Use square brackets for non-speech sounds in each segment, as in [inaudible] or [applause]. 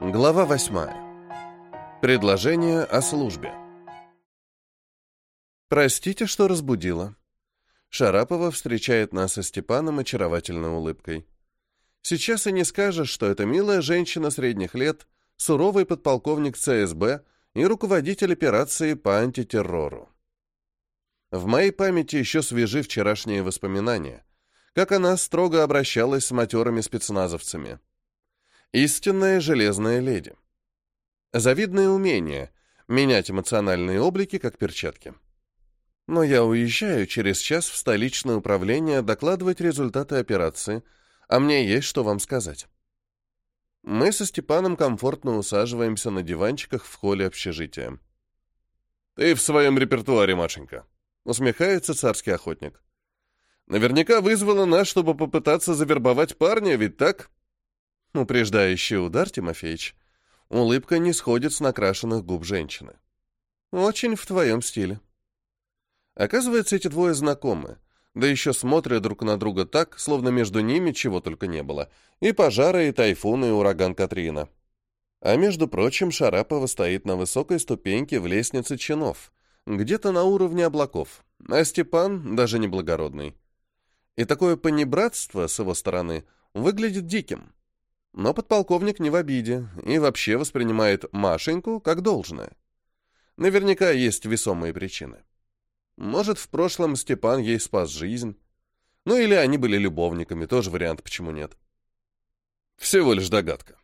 Глава 8. Предложение о службе. Простите, что разбудила. Шарапова встречает нас со Степаном очаровательной улыбкой. Сейчас и не скажешь, что это милая женщина средних лет, суровый подполковник ЦСБ и руководитель операции по антитеррору. В моей памяти еще свежи вчерашние воспоминания, как она строго обращалась с матерыми спецназовцами. Истинная железная леди. Завидное умение — менять эмоциональные облики, как перчатки. Но я уезжаю через час в столичное управление докладывать результаты операции, а мне есть что вам сказать. Мы со Степаном комфортно усаживаемся на диванчиках в холле общежития. «Ты в своем репертуаре, Машенька», — усмехается царский охотник. «Наверняка вызвала нас, чтобы попытаться завербовать парня, ведь так?» Упреждающий удар, Тимофеич. Улыбка не сходит с накрашенных губ женщины. Очень в твоем стиле. Оказывается, эти двое знакомы, да еще смотрят друг на друга так, словно между ними чего только не было. И пожары, и тайфуны, и ураган Катрина. А между прочим, Шарапова стоит на высокой ступеньке в лестнице чинов, где-то на уровне облаков, а Степан даже не благородный. И такое понебратство с его стороны выглядит диким. Но подполковник не в обиде и вообще воспринимает Машеньку как должное. Наверняка есть весомые причины. Может, в прошлом Степан ей спас жизнь. Ну или они были любовниками, тоже вариант, почему нет. Всего лишь догадка.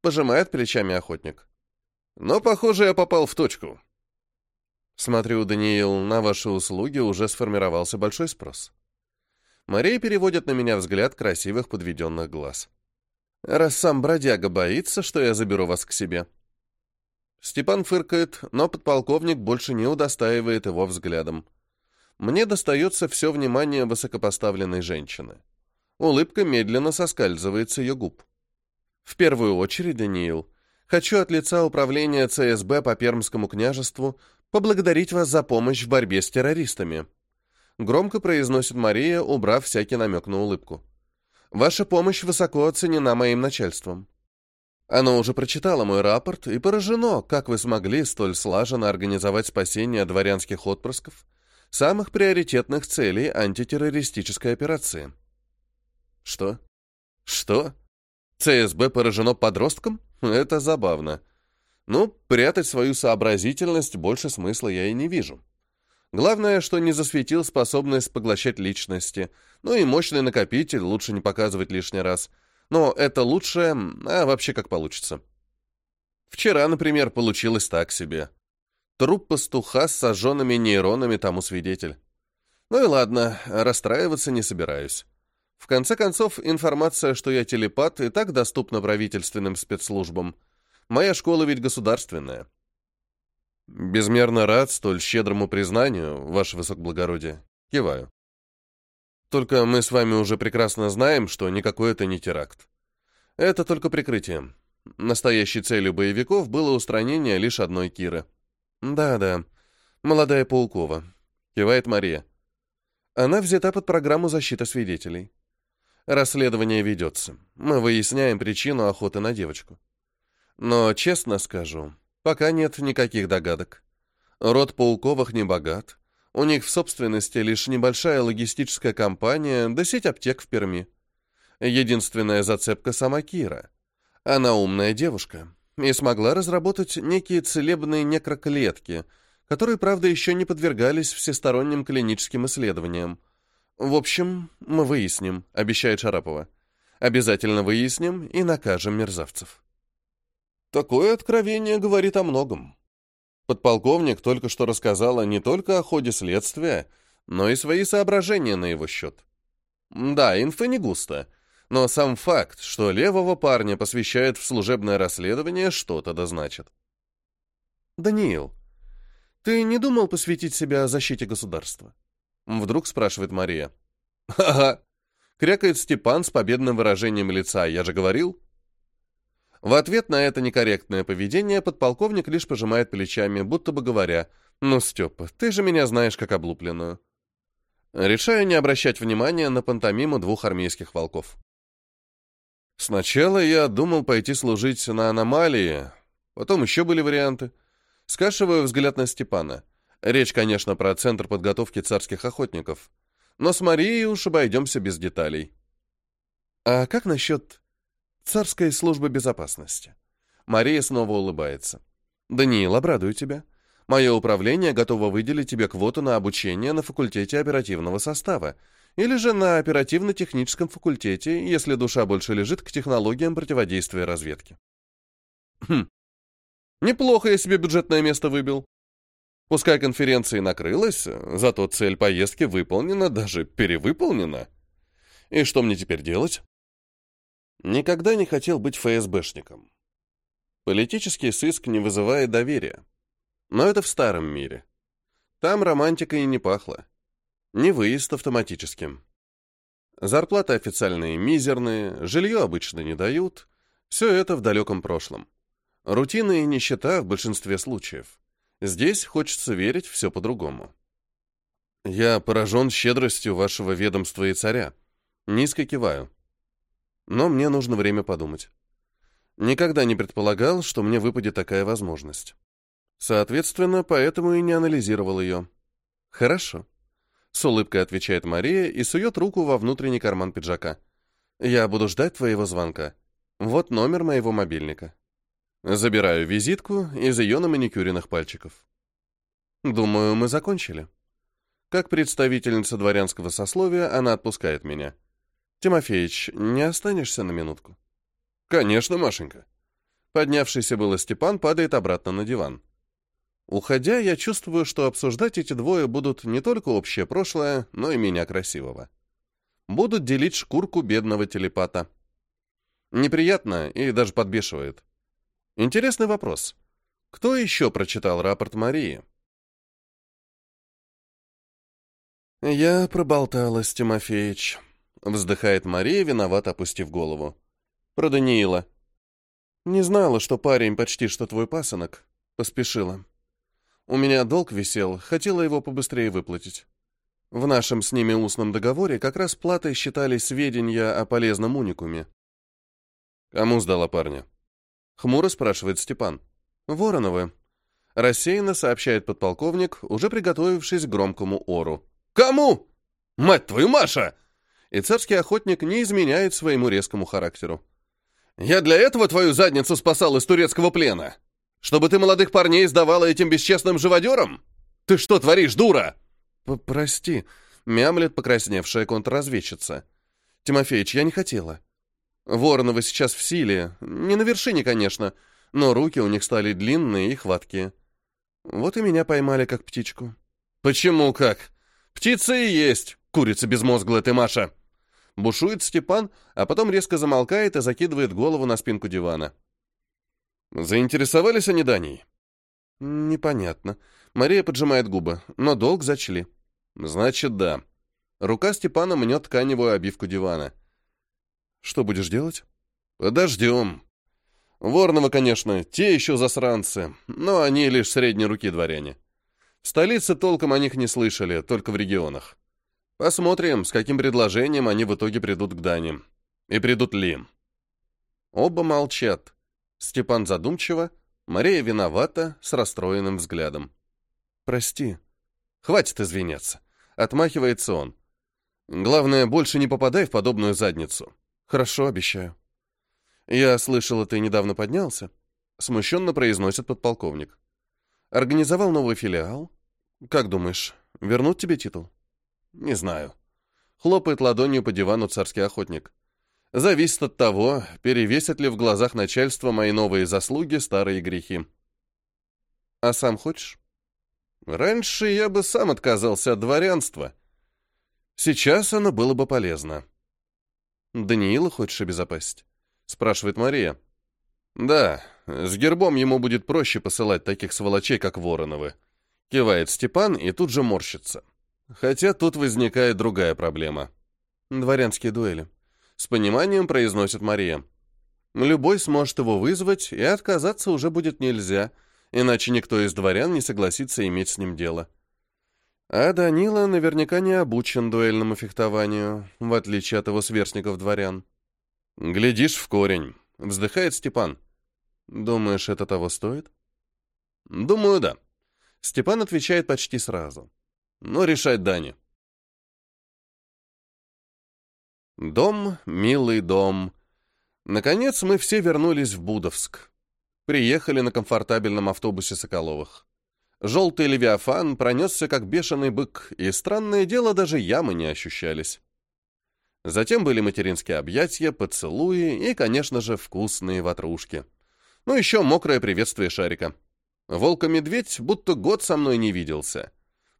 Пожимает плечами охотник. Но, похоже, я попал в точку. Смотрю, Даниил, на ваши услуги уже сформировался большой спрос. Мария переводит на меня взгляд красивых подведенных глаз раз сам бродяга боится, что я заберу вас к себе. Степан фыркает, но подполковник больше не удостаивает его взглядом. Мне достается все внимание высокопоставленной женщины. Улыбка медленно соскальзывает с ее губ. В первую очередь, Даниил, хочу от лица управления ЦСБ по Пермскому княжеству поблагодарить вас за помощь в борьбе с террористами. Громко произносит Мария, убрав всякий намек на улыбку. Ваша помощь высоко оценена моим начальством. Оно уже прочитало мой рапорт и поражено, как вы смогли столь слаженно организовать спасение дворянских отпрысков, самых приоритетных целей антитеррористической операции. Что? Что? ЦСБ поражено подростком? Это забавно. Ну, прятать свою сообразительность больше смысла я и не вижу. Главное, что не засветил способность поглощать личности. Ну и мощный накопитель лучше не показывать лишний раз. Но это лучше, а вообще как получится. Вчера, например, получилось так себе. Труп пастуха с сожженными нейронами тому свидетель. Ну и ладно, расстраиваться не собираюсь. В конце концов, информация, что я телепат, и так доступна правительственным спецслужбам. Моя школа ведь государственная. Безмерно рад столь щедрому признанию, ваше высокоблагородие. Киваю. Только мы с вами уже прекрасно знаем, что никакой это не теракт. Это только прикрытие. Настоящей целью боевиков было устранение лишь одной Киры. Да-да, молодая Паукова. Кивает Мария. Она взята под программу защиты свидетелей. Расследование ведется. Мы выясняем причину охоты на девочку. Но, честно скажу, Пока нет никаких догадок. Род Пауковых не богат. У них в собственности лишь небольшая логистическая компания да сеть аптек в Перми. Единственная зацепка сама Кира. Она умная девушка и смогла разработать некие целебные некроклетки, которые, правда, еще не подвергались всесторонним клиническим исследованиям. В общем, мы выясним, обещает Шарапова. Обязательно выясним и накажем мерзавцев. Такое откровение говорит о многом. Подполковник только что рассказала не только о ходе следствия, но и свои соображения на его счет. Да, инфы не густо, но сам факт, что левого парня посвящают в служебное расследование, что-то да значит. «Даниил, ты не думал посвятить себя защите государства?» Вдруг спрашивает Мария. «Ага!» — крякает Степан с победным выражением лица. «Я же говорил!» В ответ на это некорректное поведение подполковник лишь пожимает плечами, будто бы говоря, «Ну, Степа, ты же меня знаешь как облупленную». Решаю не обращать внимания на пантомиму двух армейских волков. Сначала я думал пойти служить на аномалии, потом еще были варианты. Скашиваю взгляд на Степана. Речь, конечно, про центр подготовки царских охотников. Но с Марией уж обойдемся без деталей. А как насчет царской службы безопасности? Мария снова улыбается. «Даниил, обрадую тебя. Мое управление готово выделить тебе квоту на обучение на факультете оперативного состава или же на оперативно-техническом факультете, если душа больше лежит к технологиям противодействия разведки». «Хм. Неплохо я себе бюджетное место выбил. Пускай конференция и накрылась, зато цель поездки выполнена, даже перевыполнена. И что мне теперь делать? Никогда не хотел быть ФСБшником. Политический сыск не вызывает доверия. Но это в старом мире. Там романтика и не пахло. Не выезд автоматическим. Зарплаты официальные мизерные, жилье обычно не дают. Все это в далеком прошлом. Рутина и нищета в большинстве случаев. Здесь хочется верить все по-другому. Я поражен щедростью вашего ведомства и царя. Низко киваю. Но мне нужно время подумать. Никогда не предполагал, что мне выпадет такая возможность. Соответственно, поэтому и не анализировал ее. Хорошо. С улыбкой отвечает Мария и сует руку во внутренний карман пиджака. Я буду ждать твоего звонка. Вот номер моего мобильника. Забираю визитку из ее на маникюренных пальчиков. Думаю, мы закончили. Как представительница дворянского сословия, она отпускает меня. Тимофеич, не останешься на минутку? Конечно, Машенька. Поднявшийся было Степан падает обратно на диван. Уходя, я чувствую, что обсуждать эти двое будут не только общее прошлое, но и меня красивого. Будут делить шкурку бедного телепата. Неприятно и даже подбешивает. Интересный вопрос. Кто еще прочитал рапорт Марии? «Я проболталась, Тимофеич», — вздыхает Мария, виновато опустив голову. «Про Даниила. Не знала, что парень почти что твой пасынок. Поспешила. У меня долг висел, хотела его побыстрее выплатить. В нашем с ними устном договоре как раз платой считались сведения о полезном уникуме». «Кому сдала парня?» Хмуро спрашивает Степан. Вороновы. Рассеянно сообщает подполковник, уже приготовившись к громкому ору. «Кому? Мать твою, Маша!» И царский охотник не изменяет своему резкому характеру. «Я для этого твою задницу спасал из турецкого плена? Чтобы ты молодых парней сдавала этим бесчестным живодерам? Ты что творишь, дура?» «Прости», — мямлет покрасневшая контрразведчица. «Тимофеич, я не хотела. Воронова сейчас в силе, не на вершине, конечно, но руки у них стали длинные и хваткие. Вот и меня поймали как птичку. Почему как? Птица и есть, курица безмозглая ты, Маша. Бушует Степан, а потом резко замолкает и закидывает голову на спинку дивана. Заинтересовались они Даней? Непонятно. Мария поджимает губы, но долг зачли. Значит, да. Рука Степана мнет тканевую обивку дивана. Что будешь делать? Подождем. Воронова, конечно, те еще засранцы, но они лишь средней руки дворяне. В столице толком о них не слышали, только в регионах. Посмотрим, с каким предложением они в итоге придут к Дане. И придут ли. Оба молчат. Степан задумчиво, Мария виновата, с расстроенным взглядом. «Прости. Хватит извиняться», — отмахивается он. «Главное, больше не попадай в подобную задницу. Хорошо, обещаю. Я слышала, ты недавно поднялся. Смущенно произносит подполковник. Организовал новый филиал. Как думаешь, вернут тебе титул? Не знаю. Хлопает ладонью по дивану царский охотник. Зависит от того, перевесят ли в глазах начальства мои новые заслуги старые грехи. А сам хочешь? Раньше я бы сам отказался от дворянства. Сейчас оно было бы полезно. «Даниила хочешь обезопасить?» — спрашивает Мария. «Да, с гербом ему будет проще посылать таких сволочей, как Вороновы». Кивает Степан и тут же морщится. Хотя тут возникает другая проблема. Дворянские дуэли. С пониманием произносит Мария. Любой сможет его вызвать, и отказаться уже будет нельзя, иначе никто из дворян не согласится иметь с ним дело. А Данила наверняка не обучен дуэльному фехтованию, в отличие от его сверстников-дворян. «Глядишь в корень», — вздыхает Степан. «Думаешь, это того стоит?» «Думаю, да». Степан отвечает почти сразу. «Но решать Дани». Дом, милый дом. Наконец мы все вернулись в Будовск. Приехали на комфортабельном автобусе Соколовых. Желтый левиафан пронесся как бешеный бык, и, странное дело, даже ямы не ощущались. Затем были материнские объятия, поцелуи и, конечно же, вкусные ватрушки. Ну, еще мокрое приветствие шарика. Волк-медведь будто год со мной не виделся.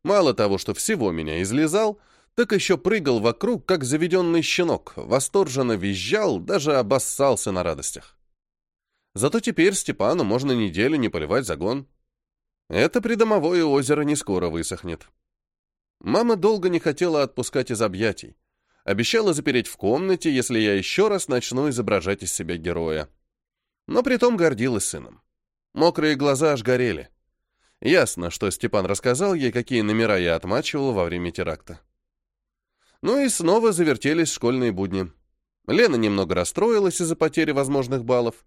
Мало того, что всего меня излезал, так еще прыгал вокруг, как заведенный щенок, восторженно визжал, даже обоссался на радостях. Зато теперь Степану можно неделю не поливать загон. Это придомовое озеро не скоро высохнет. Мама долго не хотела отпускать из объятий. Обещала запереть в комнате, если я еще раз начну изображать из себя героя. Но притом гордилась сыном. Мокрые глаза аж горели. Ясно, что Степан рассказал ей, какие номера я отмачивал во время теракта. Ну и снова завертелись школьные будни. Лена немного расстроилась из-за потери возможных баллов.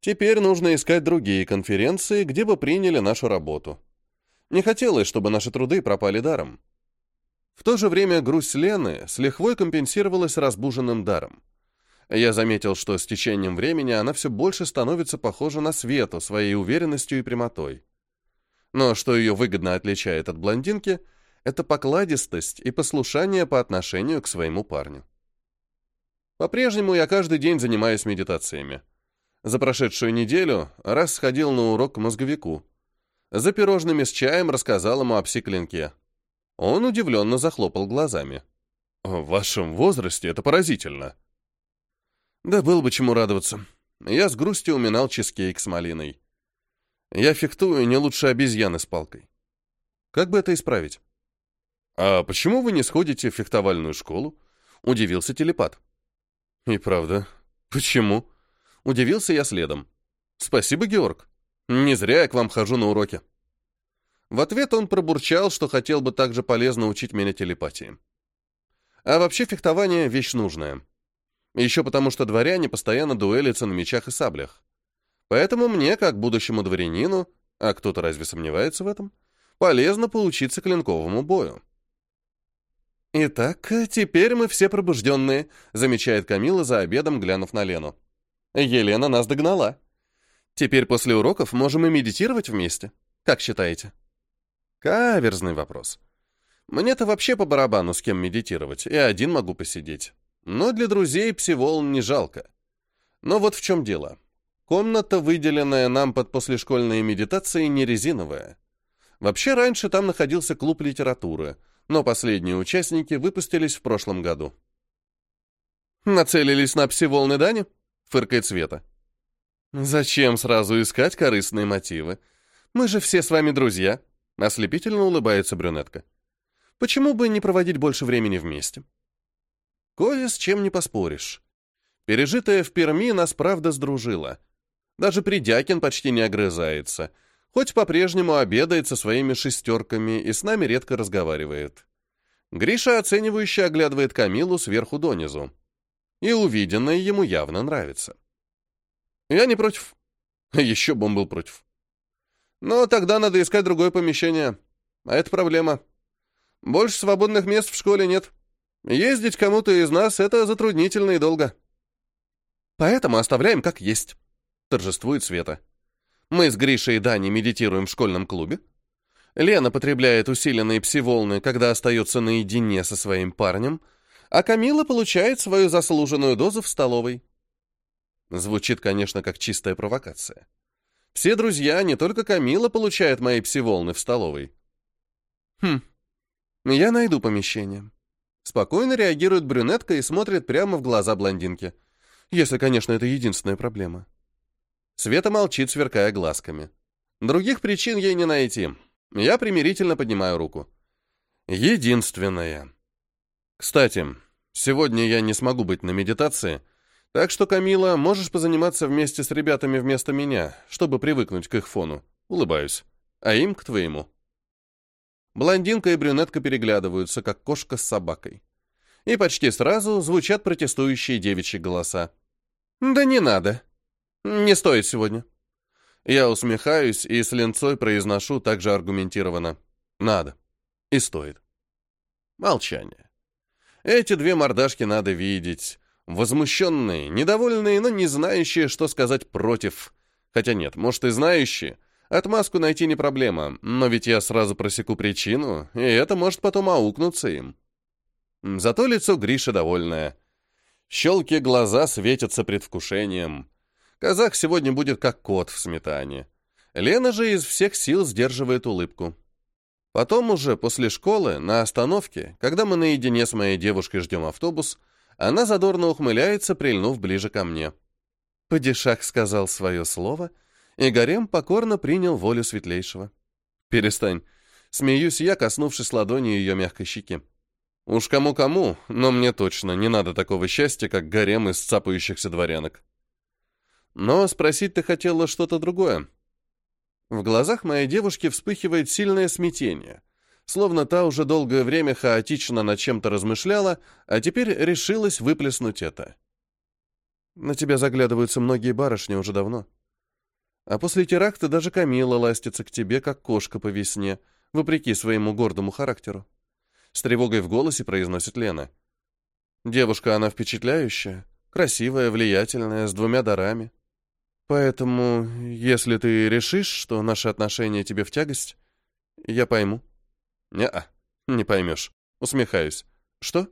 Теперь нужно искать другие конференции, где бы приняли нашу работу. Не хотелось, чтобы наши труды пропали даром. В то же время грусть Лены с лихвой компенсировалась разбуженным даром. Я заметил, что с течением времени она все больше становится похожа на Свету своей уверенностью и прямотой. Но что ее выгодно отличает от блондинки — это покладистость и послушание по отношению к своему парню. По-прежнему я каждый день занимаюсь медитациями. За прошедшую неделю раз сходил на урок к мозговику. За пирожными с чаем рассказал ему о псиклинке. Он удивленно захлопал глазами. «В вашем возрасте это поразительно». Да было бы чему радоваться. Я с грустью уминал чизкейк с малиной. Я фехтую не лучше обезьяны с палкой. Как бы это исправить? «А почему вы не сходите в фехтовальную школу?» — удивился телепат. «И правда, почему?» — удивился я следом. «Спасибо, Георг. Не зря я к вам хожу на уроки». В ответ он пробурчал, что хотел бы также полезно учить меня телепатии. А вообще фехтование — вещь нужная. Еще потому, что дворяне постоянно дуэлятся на мечах и саблях. Поэтому мне, как будущему дворянину, а кто-то разве сомневается в этом, полезно поучиться клинковому бою. «Итак, теперь мы все пробужденные», — замечает Камила за обедом, глянув на Лену. «Елена нас догнала. Теперь после уроков можем и медитировать вместе. Как считаете?» Каверзный вопрос. Мне-то вообще по барабану с кем медитировать, и один могу посидеть. Но для друзей псиволн не жалко. Но вот в чем дело. Комната, выделенная нам под послешкольные медитации, не резиновая. Вообще раньше там находился клуб литературы — но последние участники выпустились в прошлом году. «Нацелились на пси-волны Дани?» — фыркает Света. «Зачем сразу искать корыстные мотивы? Мы же все с вами друзья», — ослепительно улыбается брюнетка. «Почему бы не проводить больше времени вместе?» Кое с чем не поспоришь. Пережитое в Перми нас правда сдружило. Даже Придякин почти не огрызается — хоть по-прежнему обедает со своими шестерками и с нами редко разговаривает. Гриша оценивающе оглядывает Камилу сверху донизу. И увиденное ему явно нравится. Я не против. [laughs] Еще бы он был против. Но тогда надо искать другое помещение. А это проблема. Больше свободных мест в школе нет. Ездить кому-то из нас — это затруднительно и долго. Поэтому оставляем как есть. Торжествует Света. Мы с Гришей и Даней медитируем в школьном клубе. Лена потребляет усиленные псиволны, когда остается наедине со своим парнем, а Камила получает свою заслуженную дозу в столовой. Звучит, конечно, как чистая провокация. Все друзья, не только Камила, получают мои псиволны в столовой. Хм, я найду помещение. Спокойно реагирует брюнетка и смотрит прямо в глаза блондинки. Если, конечно, это единственная проблема. Света молчит, сверкая глазками. Других причин ей не найти. Я примирительно поднимаю руку. Единственное. Кстати, сегодня я не смогу быть на медитации, так что, Камила, можешь позаниматься вместе с ребятами вместо меня, чтобы привыкнуть к их фону. Улыбаюсь. А им к твоему. Блондинка и брюнетка переглядываются, как кошка с собакой. И почти сразу звучат протестующие девичьи голоса. Да не надо. Не стоит сегодня. Я усмехаюсь и с ленцой произношу также аргументированно. Надо. И стоит. Молчание. Эти две мордашки надо видеть. Возмущенные, недовольные, но не знающие, что сказать против. Хотя нет, может и знающие. Отмазку найти не проблема, но ведь я сразу просеку причину, и это может потом аукнуться им. Зато лицо Гриши довольное. Щелки глаза светятся предвкушением. Казах сегодня будет как кот в сметане. Лена же из всех сил сдерживает улыбку. Потом уже, после школы, на остановке, когда мы наедине с моей девушкой ждем автобус, она задорно ухмыляется, прильнув ближе ко мне. Падишах сказал свое слово, и Гарем покорно принял волю светлейшего. «Перестань». Смеюсь я, коснувшись ладонью ее мягкой щеки. Уж кому-кому, но мне точно не надо такого счастья, как гарем из цапающихся дворянок. Но спросить ты хотела что-то другое. В глазах моей девушки вспыхивает сильное смятение, словно та уже долгое время хаотично над чем-то размышляла, а теперь решилась выплеснуть это. На тебя заглядываются многие барышни уже давно. А после теракта даже Камила ластится к тебе, как кошка по весне, вопреки своему гордому характеру. С тревогой в голосе произносит Лена. Девушка она впечатляющая, красивая, влиятельная, с двумя дарами. Поэтому, если ты решишь, что наши отношения тебе в тягость, я пойму. Не-а, не поймешь. Усмехаюсь. Что?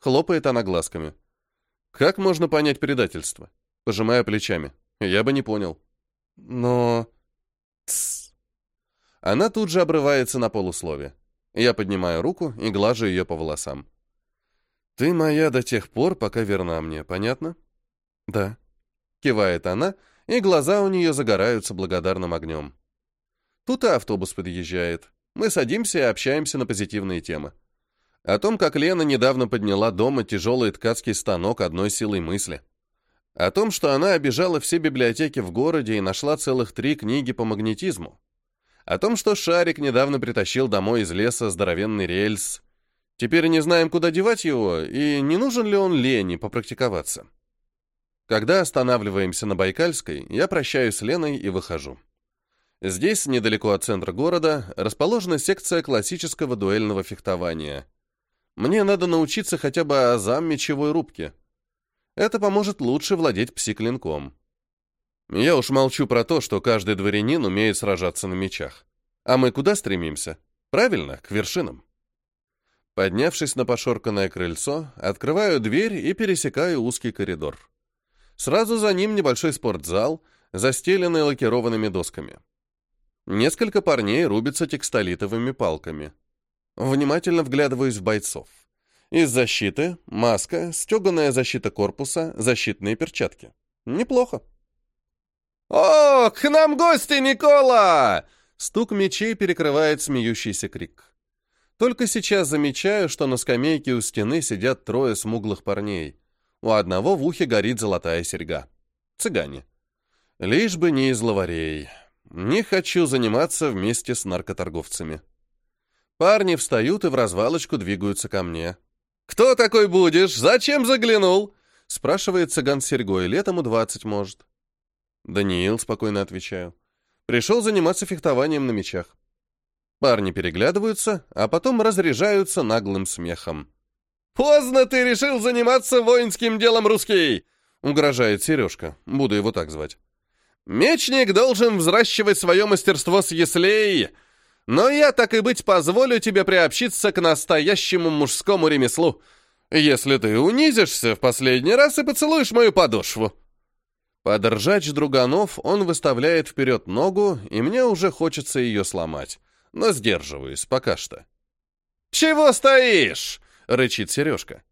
Хлопает она глазками. Как можно понять предательство? Пожимая плечами. Я бы не понял. Но... Тсс. Она тут же обрывается на полуслове. Я поднимаю руку и глажу ее по волосам. «Ты моя до тех пор, пока верна мне, понятно?» «Да», — кивает она, — и глаза у нее загораются благодарным огнем. Тут и автобус подъезжает. Мы садимся и общаемся на позитивные темы. О том, как Лена недавно подняла дома тяжелый ткацкий станок одной силой мысли. О том, что она обижала все библиотеки в городе и нашла целых три книги по магнетизму. О том, что Шарик недавно притащил домой из леса здоровенный рельс. Теперь не знаем, куда девать его, и не нужен ли он Лене попрактиковаться. Когда останавливаемся на Байкальской, я прощаюсь с Леной и выхожу. Здесь, недалеко от центра города, расположена секция классического дуэльного фехтования. Мне надо научиться хотя бы азам мечевой рубки. Это поможет лучше владеть псиклинком. Я уж молчу про то, что каждый дворянин умеет сражаться на мечах. А мы куда стремимся? Правильно, к вершинам. Поднявшись на пошорканное крыльцо, открываю дверь и пересекаю узкий коридор. Сразу за ним небольшой спортзал, застеленный лакированными досками. Несколько парней рубятся текстолитовыми палками. Внимательно вглядываюсь в бойцов. Из защиты — маска, стеганая защита корпуса, защитные перчатки. Неплохо. «О, к нам гости, Никола!» Стук мечей перекрывает смеющийся крик. Только сейчас замечаю, что на скамейке у стены сидят трое смуглых парней. У одного в ухе горит золотая серьга. Цыгане. Лишь бы не из лаварей. Не хочу заниматься вместе с наркоторговцами. Парни встают и в развалочку двигаются ко мне. «Кто такой будешь? Зачем заглянул?» Спрашивает цыган с серьгой. Лет ему двадцать, может. «Даниил», — спокойно отвечаю. «Пришел заниматься фехтованием на мечах». Парни переглядываются, а потом разряжаются наглым смехом. «Поздно ты решил заниматься воинским делом, русский!» — угрожает Сережка. Буду его так звать. «Мечник должен взращивать свое мастерство с яслей, но я, так и быть, позволю тебе приобщиться к настоящему мужскому ремеслу, если ты унизишься в последний раз и поцелуешь мою подошву». Под друганов он выставляет вперед ногу, и мне уже хочется ее сломать, но сдерживаюсь пока что. «Чего стоишь?» — рычит Сережка.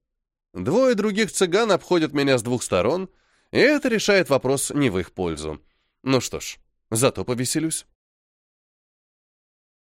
Двое других цыган обходят меня с двух сторон, и это решает вопрос не в их пользу. Ну что ж, зато повеселюсь.